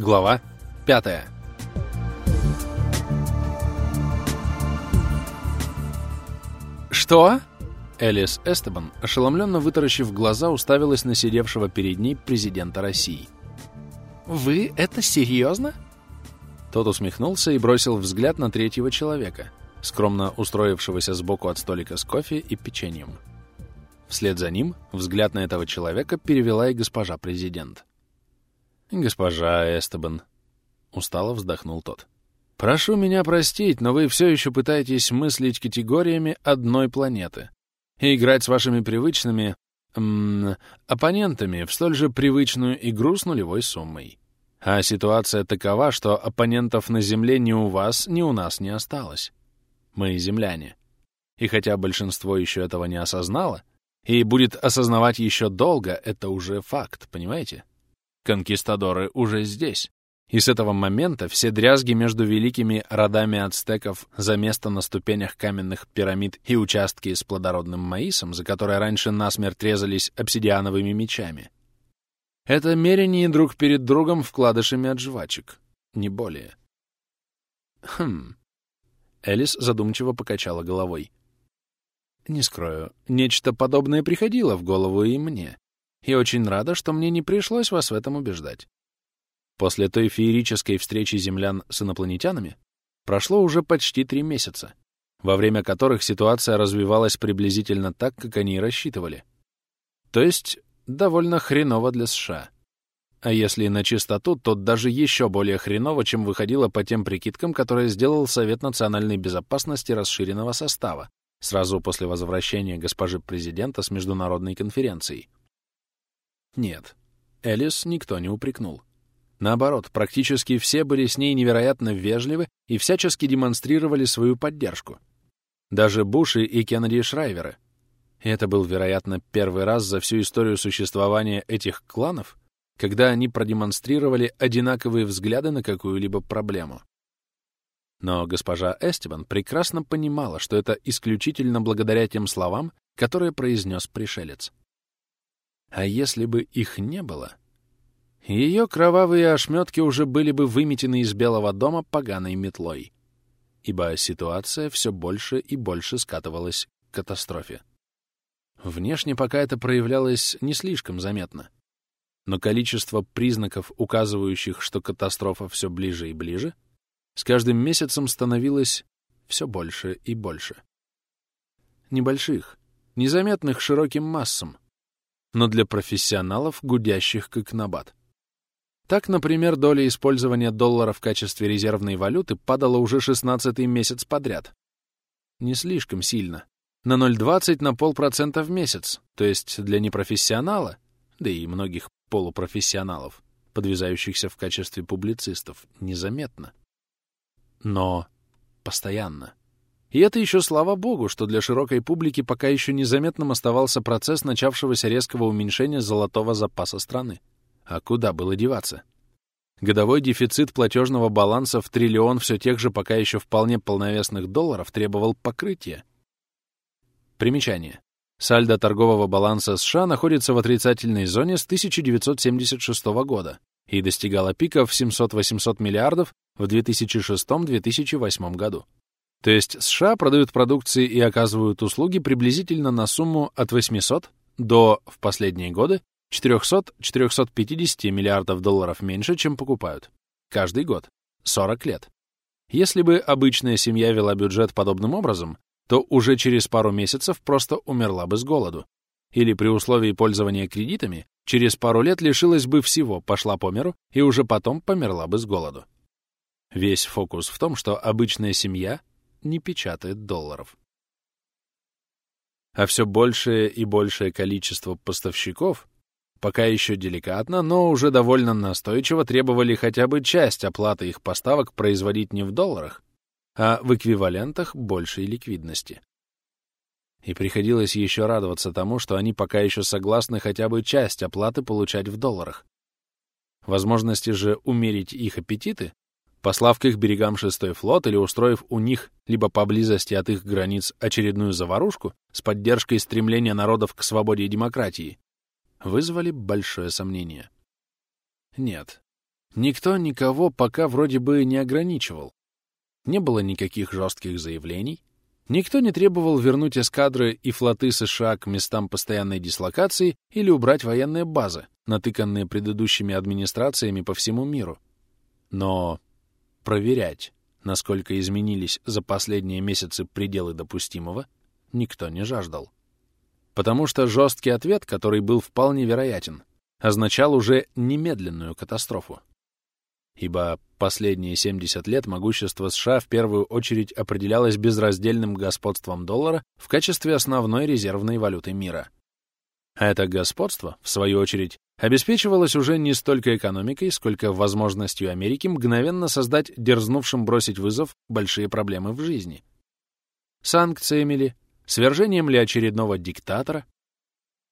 Глава 5 «Что?» Элис Эстебан, ошеломленно вытаращив глаза, уставилась на сидевшего перед ней президента России. «Вы это серьезно?» Тот усмехнулся и бросил взгляд на третьего человека, скромно устроившегося сбоку от столика с кофе и печеньем. Вслед за ним взгляд на этого человека перевела и госпожа президент. «Госпожа Эстебан», — устало вздохнул тот. «Прошу меня простить, но вы все еще пытаетесь мыслить категориями одной планеты и играть с вашими привычными м оппонентами в столь же привычную игру с нулевой суммой. А ситуация такова, что оппонентов на Земле ни у вас, ни у нас не осталось. Мы земляне. И хотя большинство еще этого не осознало, и будет осознавать еще долго, это уже факт, понимаете? Конкистадоры уже здесь. И с этого момента все дрязги между великими родами ацтеков за место на ступенях каменных пирамид и участки с плодородным маисом, за которые раньше насмерть резались обсидиановыми мечами. Это мерение друг перед другом вкладышами от жвачек, не более. Хм. Элис задумчиво покачала головой. Не скрою, нечто подобное приходило в голову и мне. И очень рада, что мне не пришлось вас в этом убеждать. После той феерической встречи землян с инопланетянами прошло уже почти три месяца, во время которых ситуация развивалась приблизительно так, как они и рассчитывали. То есть довольно хреново для США. А если на чистоту, то даже еще более хреново, чем выходило по тем прикидкам, которые сделал Совет национальной безопасности расширенного состава сразу после возвращения госпожи президента с международной конференцией. Нет, Элис никто не упрекнул. Наоборот, практически все были с ней невероятно вежливы и всячески демонстрировали свою поддержку. Даже Буши и Кеннеди Шрайверы. Это был, вероятно, первый раз за всю историю существования этих кланов, когда они продемонстрировали одинаковые взгляды на какую-либо проблему. Но госпожа Эстебан прекрасно понимала, что это исключительно благодаря тем словам, которые произнес пришелец. А если бы их не было, ее кровавые ошметки уже были бы выметены из Белого дома поганой метлой, ибо ситуация все больше и больше скатывалась к катастрофе. Внешне пока это проявлялось не слишком заметно, но количество признаков, указывающих, что катастрофа все ближе и ближе — с каждым месяцем становилось все больше и больше. Небольших, незаметных широким массам, но для профессионалов, гудящих как набат. Так, например, доля использования доллара в качестве резервной валюты падала уже 16 месяц подряд. Не слишком сильно. На 0,20 на полпроцента в месяц, то есть для непрофессионала, да и многих полупрофессионалов, подвязающихся в качестве публицистов, незаметно но постоянно. И это еще слава богу, что для широкой публики пока еще незаметным оставался процесс начавшегося резкого уменьшения золотого запаса страны. А куда было деваться? Годовой дефицит платежного баланса в триллион все тех же пока еще вполне полновесных долларов требовал покрытия. Примечание. Сальдо торгового баланса США находится в отрицательной зоне с 1976 года и достигала пика в 700-800 миллиардов в 2006-2008 году. То есть США продают продукции и оказывают услуги приблизительно на сумму от 800 до, в последние годы, 400-450 миллиардов долларов меньше, чем покупают. Каждый год. 40 лет. Если бы обычная семья вела бюджет подобным образом, то уже через пару месяцев просто умерла бы с голоду. Или при условии пользования кредитами через пару лет лишилась бы всего, пошла по миру и уже потом померла бы с голоду. Весь фокус в том, что обычная семья не печатает долларов. А все большее и большее количество поставщиков, пока еще деликатно, но уже довольно настойчиво требовали хотя бы часть оплаты их поставок производить не в долларах, а в эквивалентах большей ликвидности. И приходилось еще радоваться тому, что они пока еще согласны хотя бы часть оплаты получать в долларах. Возможности же умерить их аппетиты послав к их берегам шестой флот или устроив у них, либо поблизости от их границ, очередную заварушку с поддержкой стремления народов к свободе и демократии, вызвали большое сомнение. Нет, никто никого пока вроде бы не ограничивал. Не было никаких жестких заявлений, никто не требовал вернуть эскадры и флоты США к местам постоянной дислокации или убрать военные базы, натыканные предыдущими администрациями по всему миру. Но проверять, насколько изменились за последние месяцы пределы допустимого, никто не жаждал. Потому что жесткий ответ, который был вполне вероятен, означал уже немедленную катастрофу. Ибо последние 70 лет могущество США в первую очередь определялось безраздельным господством доллара в качестве основной резервной валюты мира. А это господство, в свою очередь, обеспечивалось уже не столько экономикой, сколько возможностью Америки мгновенно создать дерзнувшим бросить вызов большие проблемы в жизни. Санкциями ли, свержением ли очередного диктатора,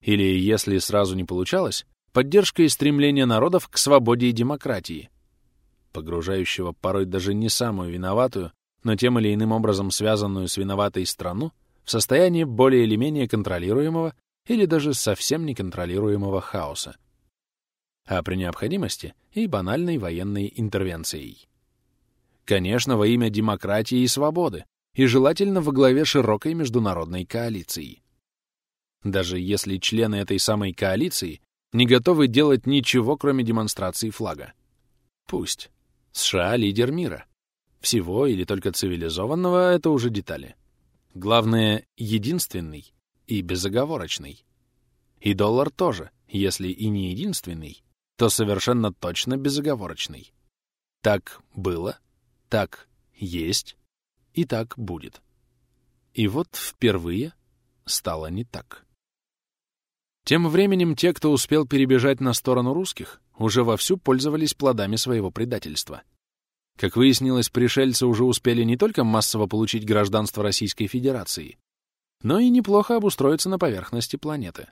или, если сразу не получалось, поддержкой стремления народов к свободе и демократии, погружающего порой даже не самую виноватую, но тем или иным образом связанную с виноватой страну в состояние более или менее контролируемого или даже совсем неконтролируемого хаоса а при необходимости и банальной военной интервенцией. Конечно, во имя демократии и свободы, и желательно во главе широкой международной коалиции. Даже если члены этой самой коалиции не готовы делать ничего, кроме демонстрации флага. Пусть. США — лидер мира. Всего или только цивилизованного — это уже детали. Главное — единственный и безоговорочный. И доллар тоже, если и не единственный, то совершенно точно безоговорочный. Так было, так есть и так будет. И вот впервые стало не так. Тем временем те, кто успел перебежать на сторону русских, уже вовсю пользовались плодами своего предательства. Как выяснилось, пришельцы уже успели не только массово получить гражданство Российской Федерации, но и неплохо обустроиться на поверхности планеты.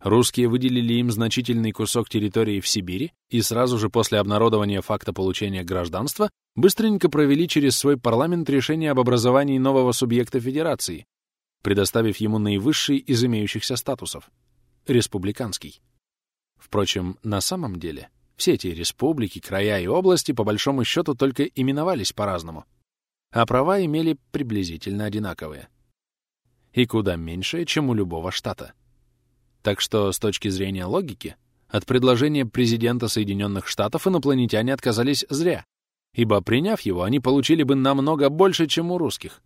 Русские выделили им значительный кусок территории в Сибири и сразу же после обнародования факта получения гражданства быстренько провели через свой парламент решение об образовании нового субъекта федерации, предоставив ему наивысший из имеющихся статусов — республиканский. Впрочем, на самом деле все эти республики, края и области по большому счету только именовались по-разному, а права имели приблизительно одинаковые. И куда меньшее, чем у любого штата. Так что, с точки зрения логики, от предложения президента Соединенных Штатов инопланетяне отказались зря, ибо, приняв его, они получили бы намного больше, чем у русских.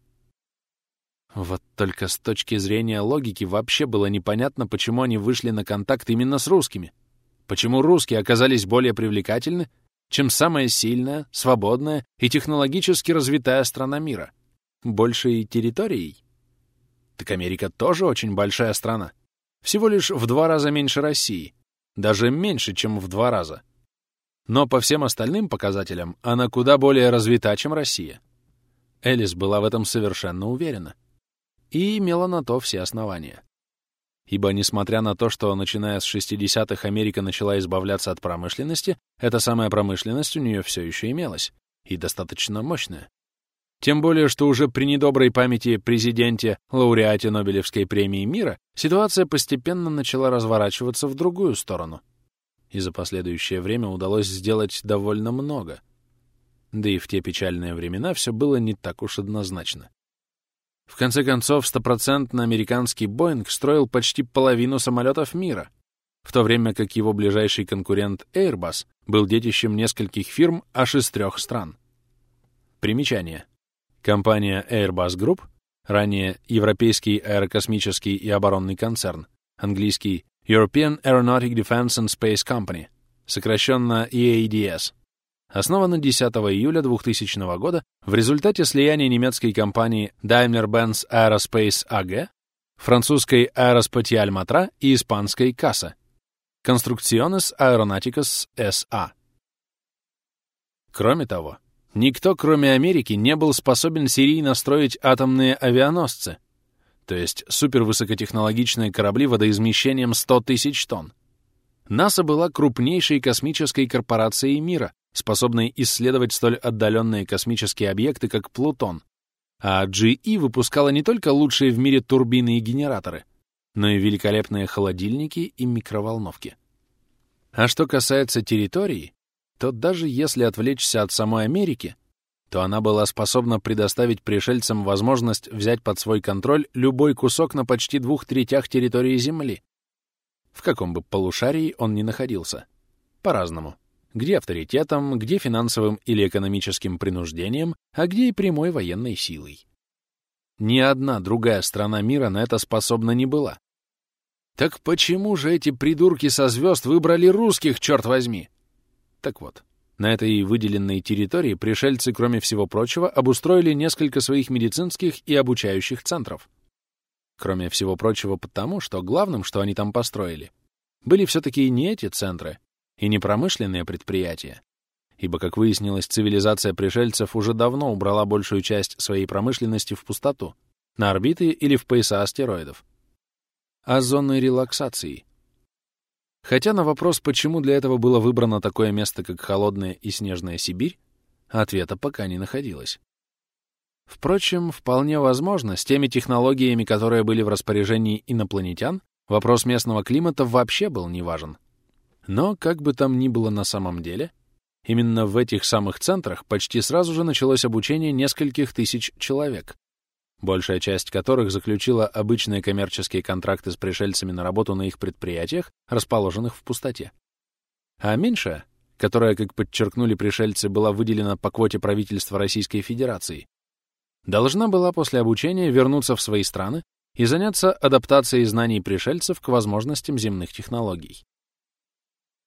Вот только с точки зрения логики вообще было непонятно, почему они вышли на контакт именно с русскими. Почему русские оказались более привлекательны, чем самая сильная, свободная и технологически развитая страна мира? Большей территорией? Так Америка тоже очень большая страна. Всего лишь в два раза меньше России. Даже меньше, чем в два раза. Но по всем остальным показателям она куда более развита, чем Россия. Элис была в этом совершенно уверена. И имела на то все основания. Ибо, несмотря на то, что, начиная с 60-х, Америка начала избавляться от промышленности, эта самая промышленность у нее все еще имелась, и достаточно мощная. Тем более, что уже при недоброй памяти президенте, лауреате Нобелевской премии мира, ситуация постепенно начала разворачиваться в другую сторону. И за последующее время удалось сделать довольно много. Да и в те печальные времена все было не так уж однозначно. В конце концов, стопроцентно американский «Боинг» строил почти половину самолетов мира, в то время как его ближайший конкурент Airbus был детищем нескольких фирм аж из трех стран. Примечание. Компания Airbus Group, ранее Европейский аэрокосмический и оборонный концерн, английский European Aeronautic Defense and Space Company, сокращенно EADS, основана 10 июля 2000 года в результате слияния немецкой компании Daimler-Benz Aerospace AG, французской Aerospatiale Matra и испанской CASA, Construcciones Aeronauticas SA. Кроме того, Никто, кроме Америки, не был способен серийно строить атомные авианосцы, то есть супервысокотехнологичные корабли водоизмещением 100 тысяч тонн. НАСА была крупнейшей космической корпорацией мира, способной исследовать столь отдаленные космические объекты, как Плутон, а GE выпускала не только лучшие в мире турбины и генераторы, но и великолепные холодильники и микроволновки. А что касается территории, то даже если отвлечься от самой Америки, то она была способна предоставить пришельцам возможность взять под свой контроль любой кусок на почти двух третях территории Земли, в каком бы полушарии он ни находился. По-разному. Где авторитетом, где финансовым или экономическим принуждением, а где и прямой военной силой. Ни одна другая страна мира на это способна не была. Так почему же эти придурки со звезд выбрали русских, черт возьми? Так вот, на этой выделенной территории пришельцы, кроме всего прочего, обустроили несколько своих медицинских и обучающих центров. Кроме всего прочего потому, что главным, что они там построили, были все-таки не эти центры и не промышленные предприятия, ибо, как выяснилось, цивилизация пришельцев уже давно убрала большую часть своей промышленности в пустоту, на орбиты или в пояса астероидов, а зоны релаксации. Хотя на вопрос, почему для этого было выбрано такое место, как холодная и снежная Сибирь, ответа пока не находилось. Впрочем, вполне возможно, с теми технологиями, которые были в распоряжении инопланетян, вопрос местного климата вообще был неважен. Но, как бы там ни было на самом деле, именно в этих самых центрах почти сразу же началось обучение нескольких тысяч человек, большая часть которых заключила обычные коммерческие контракты с пришельцами на работу на их предприятиях, расположенных в пустоте. А меньшая, которая, как подчеркнули пришельцы, была выделена по квоте правительства Российской Федерации, должна была после обучения вернуться в свои страны и заняться адаптацией знаний пришельцев к возможностям земных технологий.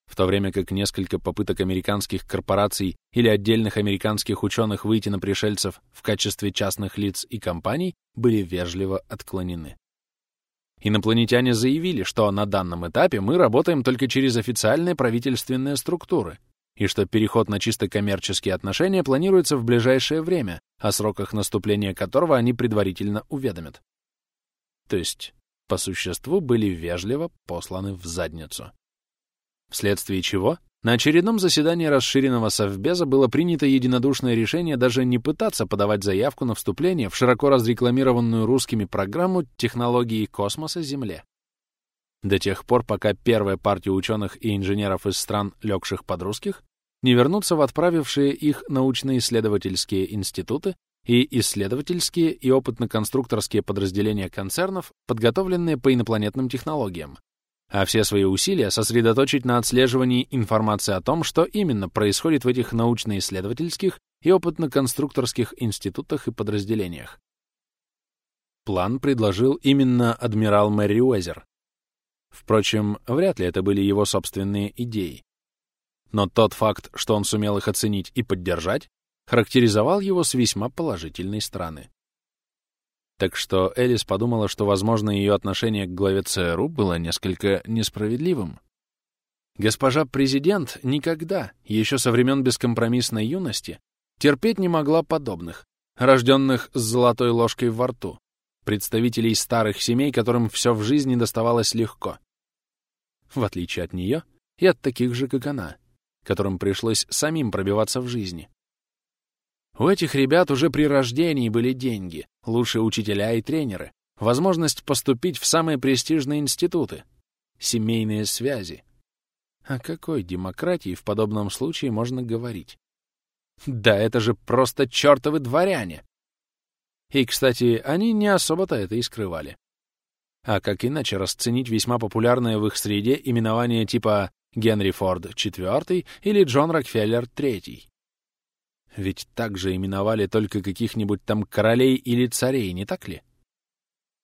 В то время как несколько попыток американских корпораций или отдельных американских ученых выйти на пришельцев в качестве частных лиц и компаний были вежливо отклонены. Инопланетяне заявили, что на данном этапе мы работаем только через официальные правительственные структуры, и что переход на чисто коммерческие отношения планируется в ближайшее время, о сроках наступления которого они предварительно уведомят. То есть, по существу, были вежливо посланы в задницу. Вследствие чего на очередном заседании расширенного Совбеза было принято единодушное решение даже не пытаться подавать заявку на вступление в широко разрекламированную русскими программу технологии космоса Земле. До тех пор, пока первая партия ученых и инженеров из стран, легших под русских, не вернутся в отправившие их научно-исследовательские институты и исследовательские и опытно-конструкторские подразделения концернов, подготовленные по инопланетным технологиям, а все свои усилия сосредоточить на отслеживании информации о том, что именно происходит в этих научно-исследовательских и опытно-конструкторских институтах и подразделениях. План предложил именно адмирал Мэри Уэзер. Впрочем, вряд ли это были его собственные идеи. Но тот факт, что он сумел их оценить и поддержать, характеризовал его с весьма положительной стороны. Так что Элис подумала, что, возможно, ее отношение к главе ЦРУ было несколько несправедливым. Госпожа президент никогда, еще со времен бескомпромиссной юности, терпеть не могла подобных, рожденных с золотой ложкой во рту, представителей старых семей, которым все в жизни доставалось легко. В отличие от нее и от таких же, как она, которым пришлось самим пробиваться в жизни. У этих ребят уже при рождении были деньги, лучшие учителя и тренеры, возможность поступить в самые престижные институты, семейные связи. О какой демократии в подобном случае можно говорить? Да это же просто чертовы дворяне! И, кстати, они не особо-то это и скрывали. А как иначе расценить весьма популярное в их среде именование типа Генри Форд IV или Джон Рокфеллер III? Ведь так же именовали только каких-нибудь там королей или царей, не так ли?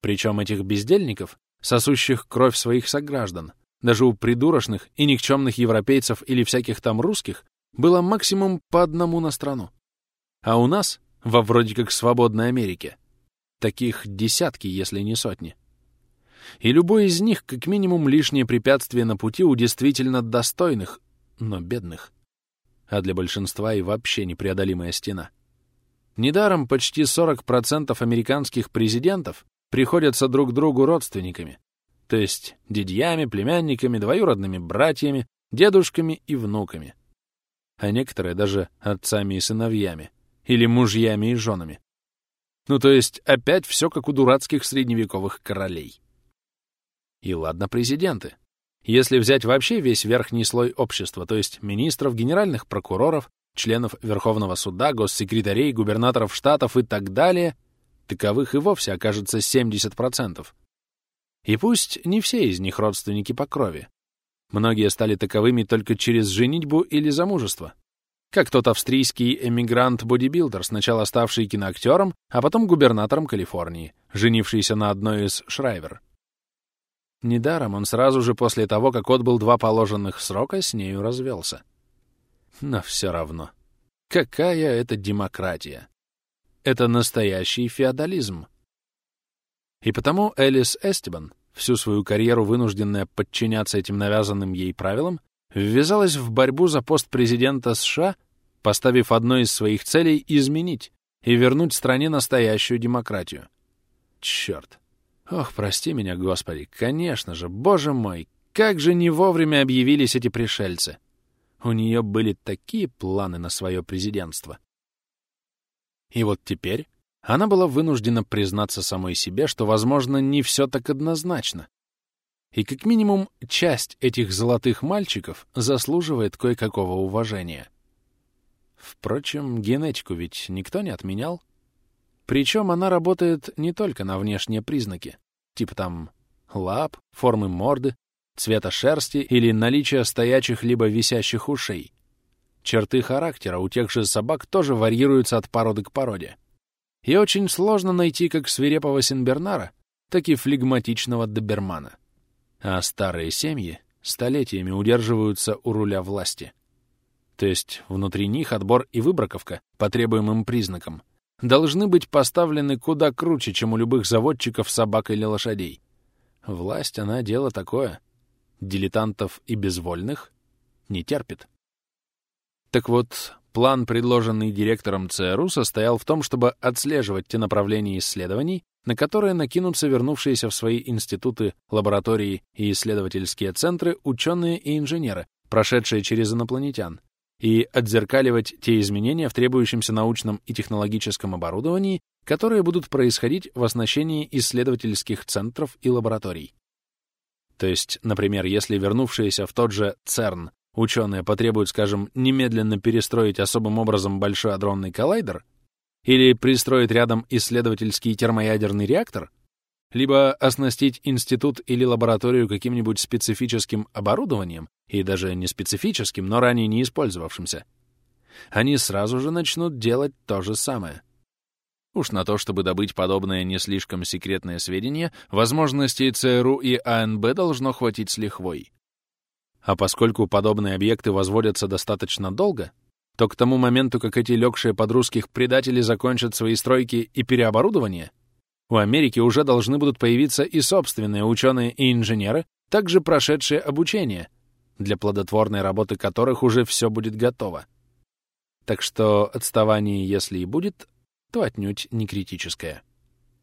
Причем этих бездельников, сосущих кровь своих сограждан, даже у придурочных и никчемных европейцев или всяких там русских, было максимум по одному на страну. А у нас, во вроде как свободной Америке, таких десятки, если не сотни. И любой из них как минимум лишнее препятствие на пути у действительно достойных, но бедных а для большинства и вообще непреодолимая стена. Недаром почти 40% американских президентов приходятся друг другу родственниками, то есть дядьями, племянниками, двоюродными братьями, дедушками и внуками, а некоторые даже отцами и сыновьями, или мужьями и женами. Ну, то есть опять все как у дурацких средневековых королей. И ладно президенты. Если взять вообще весь верхний слой общества, то есть министров, генеральных прокуроров, членов Верховного суда, госсекретарей, губернаторов штатов и так далее, таковых и вовсе окажется 70%. И пусть не все из них родственники по крови. Многие стали таковыми только через женитьбу или замужество. Как тот австрийский эмигрант-бодибилдер, сначала ставший киноактером, а потом губернатором Калифорнии, женившийся на одной из Шрайвер. Недаром он сразу же после того, как отбыл два положенных срока, с нею развелся. Но все равно. Какая это демократия? Это настоящий феодализм. И потому Элис Эстебан, всю свою карьеру вынужденная подчиняться этим навязанным ей правилам, ввязалась в борьбу за пост президента США, поставив одной из своих целей изменить и вернуть стране настоящую демократию. Черт. Ох, прости меня, Господи, конечно же, боже мой, как же не вовремя объявились эти пришельцы. У нее были такие планы на свое президентство. И вот теперь она была вынуждена признаться самой себе, что, возможно, не все так однозначно. И как минимум часть этих золотых мальчиков заслуживает кое-какого уважения. Впрочем, генетику ведь никто не отменял. Причем она работает не только на внешние признаки, типа там лап, формы морды, цвета шерсти или наличия стоячих либо висящих ушей. Черты характера у тех же собак тоже варьируются от породы к породе. И очень сложно найти как свирепого Синбернара, так и флегматичного добермана. А старые семьи столетиями удерживаются у руля власти. То есть внутри них отбор и выбраковка по требуемым признакам должны быть поставлены куда круче, чем у любых заводчиков собак или лошадей. Власть, она дело такое. Дилетантов и безвольных не терпит. Так вот, план, предложенный директором ЦРУ, состоял в том, чтобы отслеживать те направления исследований, на которые накинутся вернувшиеся в свои институты, лаборатории и исследовательские центры ученые и инженеры, прошедшие через инопланетян, и отзеркаливать те изменения в требующемся научном и технологическом оборудовании, которые будут происходить в оснащении исследовательских центров и лабораторий. То есть, например, если вернувшиеся в тот же ЦЕРН ученые потребуют, скажем, немедленно перестроить особым образом большой адронный коллайдер или пристроить рядом исследовательский термоядерный реактор, либо оснастить институт или лабораторию каким-нибудь специфическим оборудованием, и даже не специфическим, но ранее не использовавшимся, они сразу же начнут делать то же самое. Уж на то, чтобы добыть подобное не слишком секретное сведения, возможностей ЦРУ и АНБ должно хватить с лихвой. А поскольку подобные объекты возводятся достаточно долго, то к тому моменту, как эти легшие под русских предатели закончат свои стройки и переоборудование, у Америки уже должны будут появиться и собственные ученые и инженеры, также прошедшие обучение, для плодотворной работы которых уже все будет готово. Так что отставание, если и будет, то отнюдь не критическое.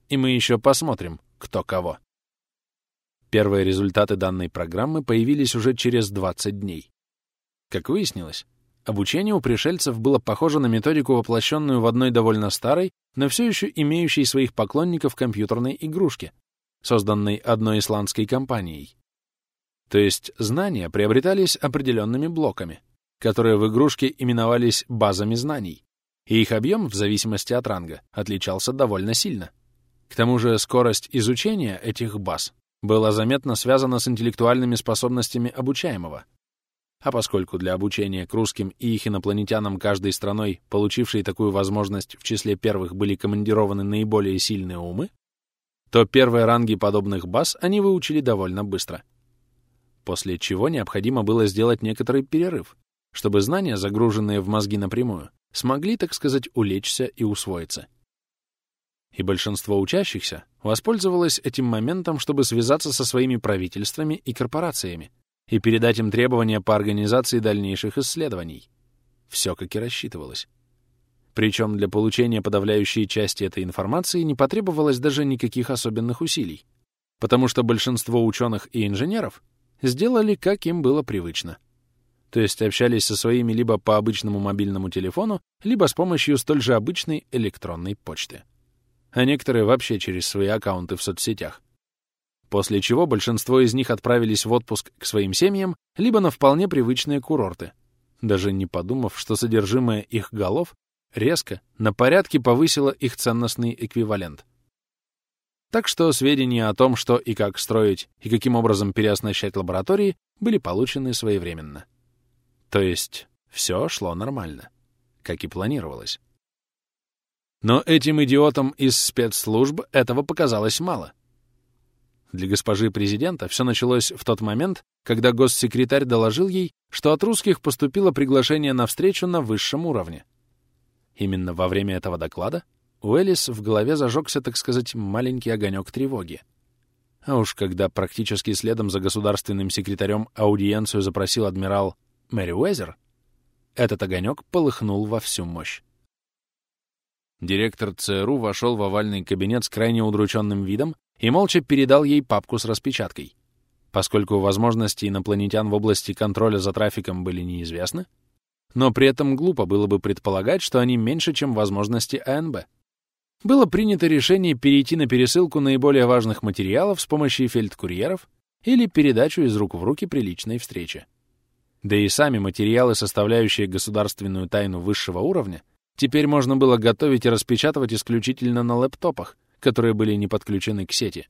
И мы еще посмотрим, кто кого. Первые результаты данной программы появились уже через 20 дней. Как выяснилось, обучение у пришельцев было похоже на методику, воплощенную в одной довольно старой, но все еще имеющей своих поклонников компьютерной игрушке, созданной одной исландской компанией. То есть знания приобретались определенными блоками, которые в игрушке именовались базами знаний, и их объем, в зависимости от ранга, отличался довольно сильно. К тому же скорость изучения этих баз было заметно связано с интеллектуальными способностями обучаемого. А поскольку для обучения к русским и их инопланетянам каждой страной, получившей такую возможность, в числе первых были командированы наиболее сильные умы, то первые ранги подобных баз они выучили довольно быстро. После чего необходимо было сделать некоторый перерыв, чтобы знания, загруженные в мозги напрямую, смогли, так сказать, улечься и усвоиться и большинство учащихся воспользовалось этим моментом, чтобы связаться со своими правительствами и корпорациями и передать им требования по организации дальнейших исследований. Все как и рассчитывалось. Причем для получения подавляющей части этой информации не потребовалось даже никаких особенных усилий, потому что большинство ученых и инженеров сделали, как им было привычно. То есть общались со своими либо по обычному мобильному телефону, либо с помощью столь же обычной электронной почты а некоторые вообще через свои аккаунты в соцсетях. После чего большинство из них отправились в отпуск к своим семьям либо на вполне привычные курорты, даже не подумав, что содержимое их голов резко, на порядке повысило их ценностный эквивалент. Так что сведения о том, что и как строить и каким образом переоснащать лаборатории, были получены своевременно. То есть все шло нормально, как и планировалось. Но этим идиотам из спецслужб этого показалось мало. Для госпожи президента все началось в тот момент, когда госсекретарь доложил ей, что от русских поступило приглашение на встречу на высшем уровне. Именно во время этого доклада у Элис в голове зажегся, так сказать, маленький огонек тревоги. А уж когда практически следом за государственным секретарем аудиенцию запросил адмирал Мэри Уэзер, этот огонек полыхнул во всю мощь. Директор ЦРУ вошел в овальный кабинет с крайне удрученным видом и молча передал ей папку с распечаткой. Поскольку возможности инопланетян в области контроля за трафиком были неизвестны, но при этом глупо было бы предполагать, что они меньше, чем возможности АНБ. Было принято решение перейти на пересылку наиболее важных материалов с помощью фельдкурьеров или передачу из рук в руки при личной встрече. Да и сами материалы, составляющие государственную тайну высшего уровня, теперь можно было готовить и распечатывать исключительно на лэптопах, которые были не подключены к сети.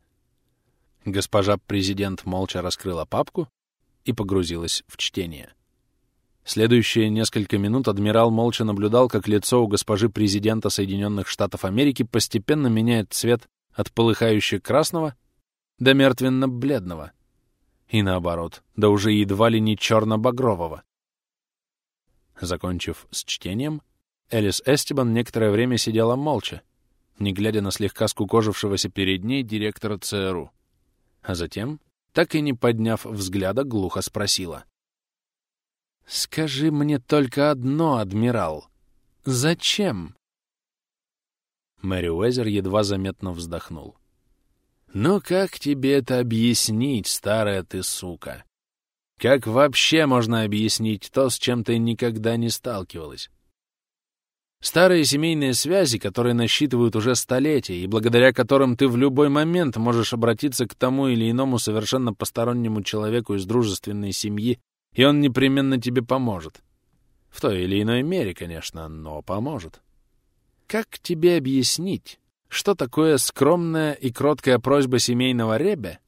Госпожа президент молча раскрыла папку и погрузилась в чтение. Следующие несколько минут адмирал молча наблюдал, как лицо у госпожи президента Соединенных Штатов Америки постепенно меняет цвет от полыхающего красного до мертвенно-бледного. И наоборот, до уже едва ли не черно-багрового. Закончив с чтением, Элис Эстебан некоторое время сидела молча, не глядя на слегка скукожившегося перед ней директора ЦРУ. А затем, так и не подняв взгляда, глухо спросила. «Скажи мне только одно, адмирал. Зачем?» Мэри Уэзер едва заметно вздохнул. «Ну как тебе это объяснить, старая ты сука? Как вообще можно объяснить то, с чем ты никогда не сталкивалась? Старые семейные связи, которые насчитывают уже столетия, и благодаря которым ты в любой момент можешь обратиться к тому или иному совершенно постороннему человеку из дружественной семьи, и он непременно тебе поможет. В той или иной мере, конечно, но поможет. Как тебе объяснить, что такое скромная и кроткая просьба семейного ребя,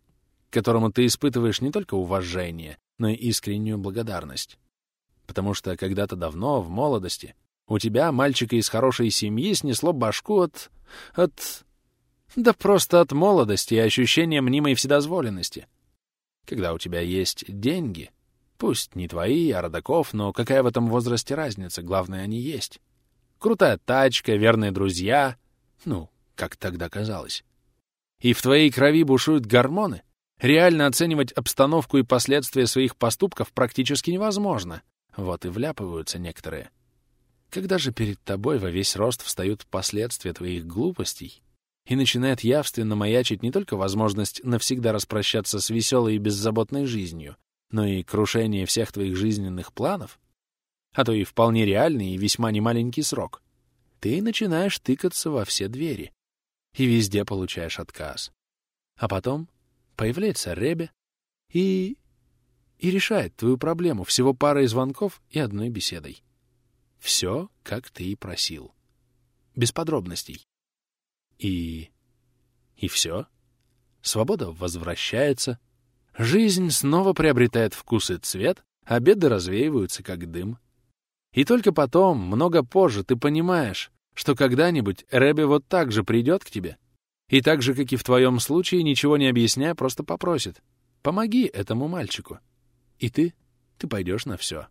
которому ты испытываешь не только уважение, но и искреннюю благодарность? Потому что когда-то давно, в молодости, у тебя, мальчика из хорошей семьи, снесло башку от... от... Да просто от молодости и ощущения мнимой вседозволенности. Когда у тебя есть деньги, пусть не твои, а родаков, но какая в этом возрасте разница, главное, они есть. Крутая тачка, верные друзья, ну, как тогда казалось. И в твоей крови бушуют гормоны, реально оценивать обстановку и последствия своих поступков практически невозможно. Вот и вляпываются некоторые. Когда же перед тобой во весь рост встают последствия твоих глупостей и начинает явственно маячить не только возможность навсегда распрощаться с веселой и беззаботной жизнью, но и крушение всех твоих жизненных планов, а то и вполне реальный и весьма немаленький срок, ты начинаешь тыкаться во все двери и везде получаешь отказ. А потом появляется Ребе и... и решает твою проблему всего парой звонков и одной беседой. Все, как ты и просил. Без подробностей. И... и все. Свобода возвращается. Жизнь снова приобретает вкус и цвет, а беды развеиваются, как дым. И только потом, много позже, ты понимаешь, что когда-нибудь Рэбби вот так же придет к тебе и так же, как и в твоем случае, ничего не объясняя, просто попросит «помоги этому мальчику». И ты, ты пойдешь на все.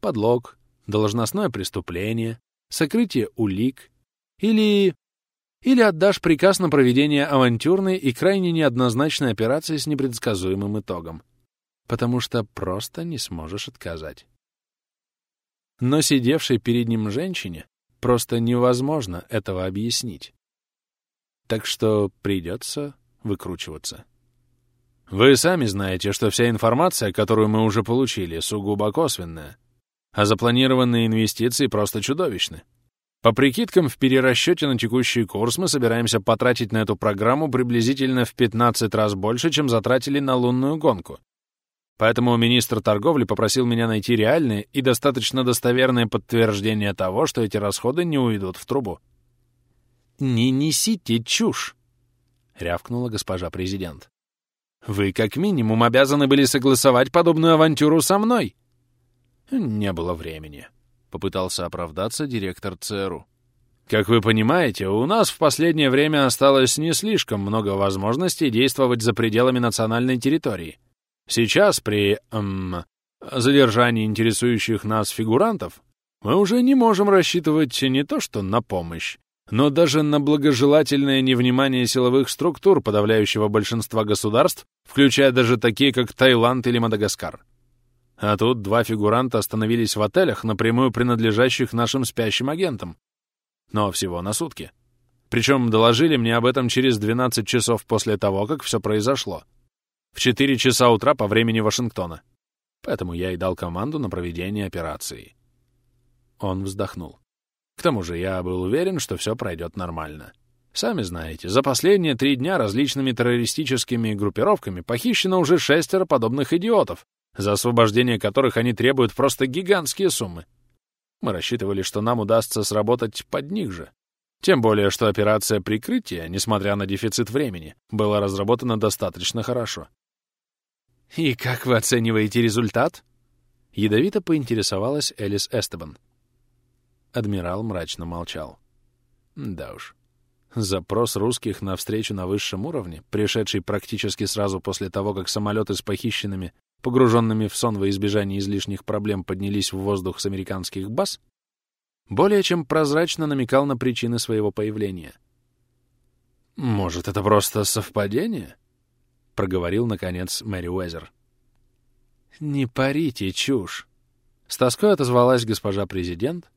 Подлог, должностное преступление, сокрытие улик или... или отдашь приказ на проведение авантюрной и крайне неоднозначной операции с непредсказуемым итогом, потому что просто не сможешь отказать. Но сидевшей перед ним женщине просто невозможно этого объяснить. Так что придется выкручиваться. Вы сами знаете, что вся информация, которую мы уже получили, сугубо косвенная, а запланированные инвестиции просто чудовищны. По прикидкам, в перерасчете на текущий курс мы собираемся потратить на эту программу приблизительно в 15 раз больше, чем затратили на лунную гонку. Поэтому министр торговли попросил меня найти реальные и достаточно достоверные подтверждения того, что эти расходы не уйдут в трубу. «Не несите чушь!» — рявкнула госпожа президент. «Вы как минимум обязаны были согласовать подобную авантюру со мной!» «Не было времени», — попытался оправдаться директор ЦРУ. «Как вы понимаете, у нас в последнее время осталось не слишком много возможностей действовать за пределами национальной территории. Сейчас при, эм, задержании интересующих нас фигурантов мы уже не можем рассчитывать не то что на помощь, но даже на благожелательное невнимание силовых структур подавляющего большинства государств, включая даже такие, как Таиланд или Мадагаскар. А тут два фигуранта остановились в отелях, напрямую принадлежащих нашим спящим агентам. Но всего на сутки. Причем доложили мне об этом через 12 часов после того, как все произошло. В 4 часа утра по времени Вашингтона. Поэтому я и дал команду на проведение операции. Он вздохнул. К тому же я был уверен, что все пройдет нормально. Сами знаете, за последние три дня различными террористическими группировками похищено уже шестеро подобных идиотов, за освобождение которых они требуют просто гигантские суммы. Мы рассчитывали, что нам удастся сработать под них же. Тем более, что операция прикрытия, несмотря на дефицит времени, была разработана достаточно хорошо. «И как вы оцениваете результат?» Ядовито поинтересовалась Элис Эстебан. Адмирал мрачно молчал. Да уж. Запрос русских на встречу на высшем уровне, пришедший практически сразу после того, как самолеты с похищенными погруженными в сон во избежание излишних проблем, поднялись в воздух с американских баз, более чем прозрачно намекал на причины своего появления. «Может, это просто совпадение?» — проговорил, наконец, Мэри Уэзер. «Не парите чушь!» С тоской отозвалась госпожа президент,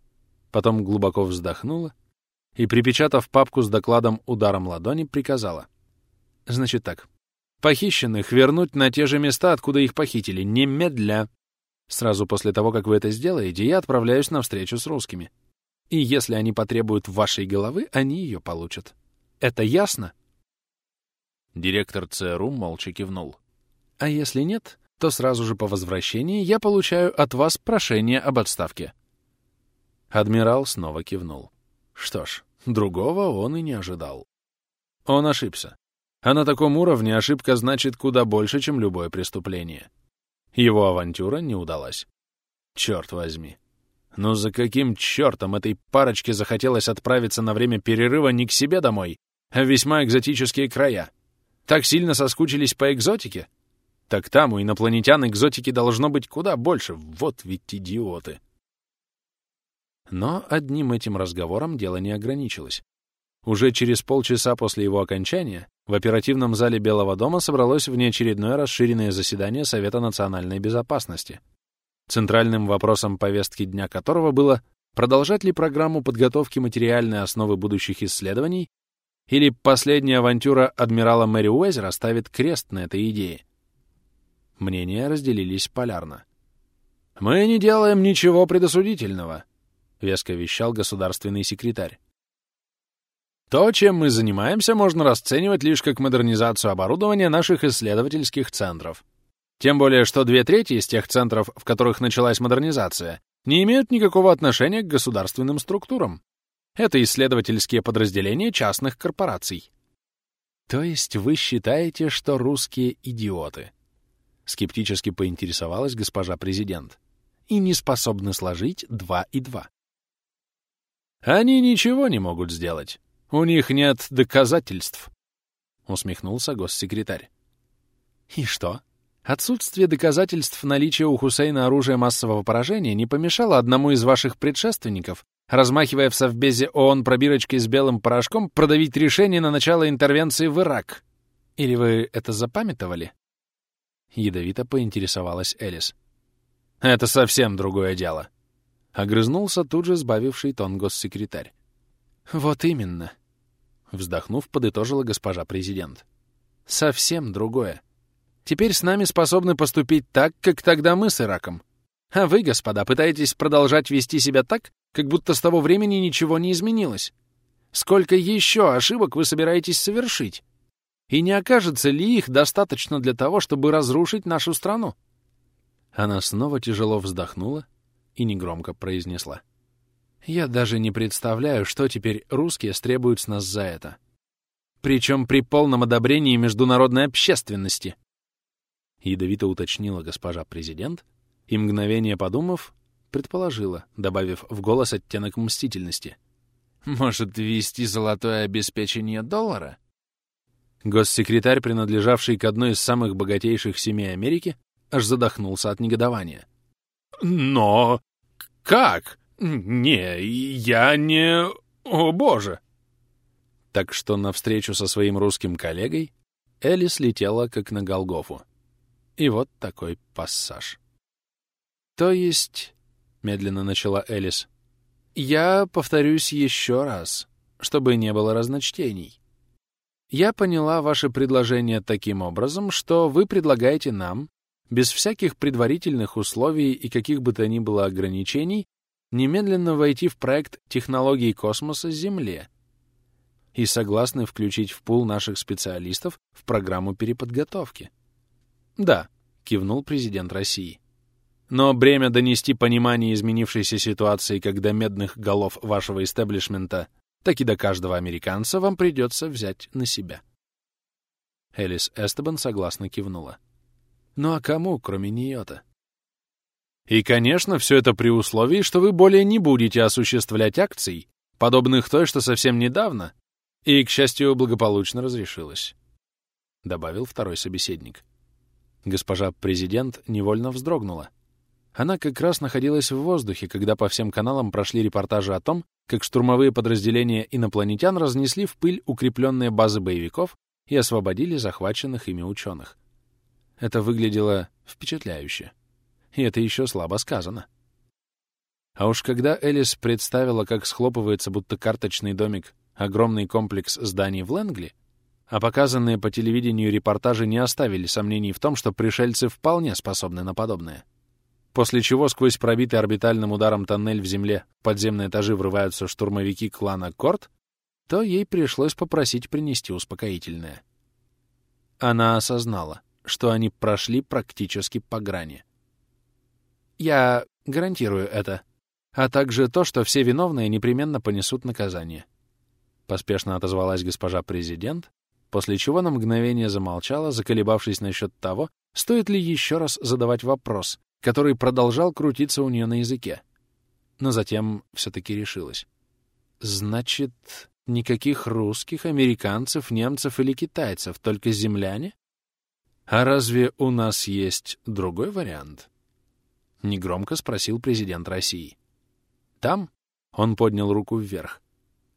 потом глубоко вздохнула и, припечатав папку с докладом ударом ладони, приказала. «Значит так, Похищенных вернуть на те же места, откуда их похитили, немедля. Сразу после того, как вы это сделаете, я отправляюсь на встречу с русскими. И если они потребуют вашей головы, они ее получат. Это ясно?» Директор ЦРУ молча кивнул. «А если нет, то сразу же по возвращении я получаю от вас прошение об отставке». Адмирал снова кивнул. Что ж, другого он и не ожидал. Он ошибся. А на таком уровне ошибка значит куда больше, чем любое преступление. Его авантюра не удалась. Черт возьми. Но за каким чертом этой парочке захотелось отправиться на время перерыва не к себе домой, а в весьма экзотические края? Так сильно соскучились по экзотике? Так там у инопланетян экзотики должно быть куда больше. Вот ведь идиоты. Но одним этим разговором дело не ограничилось. Уже через полчаса после его окончания в оперативном зале Белого дома собралось внеочередное расширенное заседание Совета национальной безопасности, центральным вопросом повестки дня которого было продолжать ли программу подготовки материальной основы будущих исследований или последняя авантюра адмирала Мэри Уэзера ставит крест на этой идее. Мнения разделились полярно. «Мы не делаем ничего предосудительного», — веско вещал государственный секретарь. То, чем мы занимаемся, можно расценивать лишь как модернизацию оборудования наших исследовательских центров. Тем более, что две трети из тех центров, в которых началась модернизация, не имеют никакого отношения к государственным структурам. Это исследовательские подразделения частных корпораций. То есть вы считаете, что русские идиоты? Скептически поинтересовалась госпожа президент. И не способны сложить два и два. Они ничего не могут сделать. «У них нет доказательств», — усмехнулся госсекретарь. «И что? Отсутствие доказательств наличия у Хусейна оружия массового поражения не помешало одному из ваших предшественников, размахивая в Совбезе ООН пробирочкой с белым порошком, продавить решение на начало интервенции в Ирак? Или вы это запамятовали?» Ядовито поинтересовалась Элис. «Это совсем другое дело», — огрызнулся тут же сбавивший тон госсекретарь. «Вот именно», — вздохнув, подытожила госпожа президент. «Совсем другое. Теперь с нами способны поступить так, как тогда мы с Ираком. А вы, господа, пытаетесь продолжать вести себя так, Как будто с того времени ничего не изменилось. Сколько еще ошибок вы собираетесь совершить? И не окажется ли их достаточно для того, чтобы разрушить нашу страну?» Она снова тяжело вздохнула и негромко произнесла. «Я даже не представляю, что теперь русские стребуют с нас за это. Причем при полном одобрении международной общественности!» Ядовито уточнила госпожа президент и, мгновение подумав, предположила, добавив в голос оттенок мстительности. «Может, ввести золотое обеспечение доллара?» Госсекретарь, принадлежавший к одной из самых богатейших семей Америки, аж задохнулся от негодования. «Но как? Не, я не... О, боже!» Так что навстречу со своим русским коллегой Элис летела как на Голгофу. И вот такой пассаж. «То есть...» — медленно начала Элис. «Я повторюсь еще раз, чтобы не было разночтений. Я поняла ваше предложение таким образом, что вы предлагаете нам, без всяких предварительных условий и каких бы то ни было ограничений, немедленно войти в проект технологий космоса Земле и согласны включить в пул наших специалистов в программу переподготовки. Да, кивнул президент России. Но бремя донести понимание изменившейся ситуации как до медных голов вашего истеблишмента так и до каждого американца вам придется взять на себя. Элис Эстебан согласно кивнула. Ну а кому, кроме нее-то? И, конечно, все это при условии, что вы более не будете осуществлять акций, подобных той, что совсем недавно, и, к счастью, благополучно разрешилось. Добавил второй собеседник. Госпожа президент невольно вздрогнула. Она как раз находилась в воздухе, когда по всем каналам прошли репортажи о том, как штурмовые подразделения инопланетян разнесли в пыль укрепленные базы боевиков и освободили захваченных ими ученых. Это выглядело впечатляюще. И это еще слабо сказано. А уж когда Элис представила, как схлопывается будто карточный домик огромный комплекс зданий в Лэнгли, а показанные по телевидению репортажи не оставили сомнений в том, что пришельцы вполне способны на подобное — после чего сквозь пробитый орбитальным ударом тоннель в земле подземные этажи врываются штурмовики клана Корт, то ей пришлось попросить принести успокоительное. Она осознала, что они прошли практически по грани. «Я гарантирую это, а также то, что все виновные непременно понесут наказание», — поспешно отозвалась госпожа президент, после чего на мгновение замолчала, заколебавшись насчет того, стоит ли еще раз задавать вопрос, который продолжал крутиться у нее на языке. Но затем все-таки решилась. «Значит, никаких русских, американцев, немцев или китайцев, только земляне? А разве у нас есть другой вариант?» Негромко спросил президент России. «Там?» — он поднял руку вверх.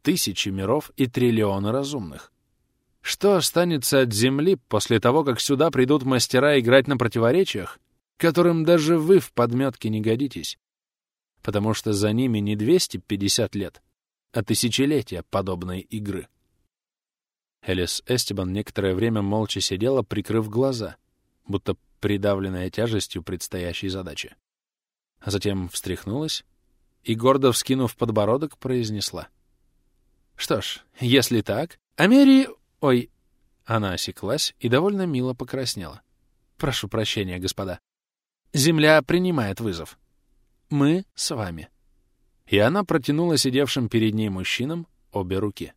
«Тысячи миров и триллионы разумных. Что останется от Земли после того, как сюда придут мастера играть на противоречиях которым даже вы в подметке не годитесь, потому что за ними не 250 лет, а тысячелетия подобной игры. Элис Эстебан некоторое время молча сидела, прикрыв глаза, будто придавленная тяжестью предстоящей задачи. А затем встряхнулась и, гордо вскинув подбородок, произнесла. «Что ж, если так, Амери... Ой...» Она осеклась и довольно мило покраснела. «Прошу прощения, господа. Земля принимает вызов. Мы с вами. И она протянула сидевшим перед ней мужчинам обе руки.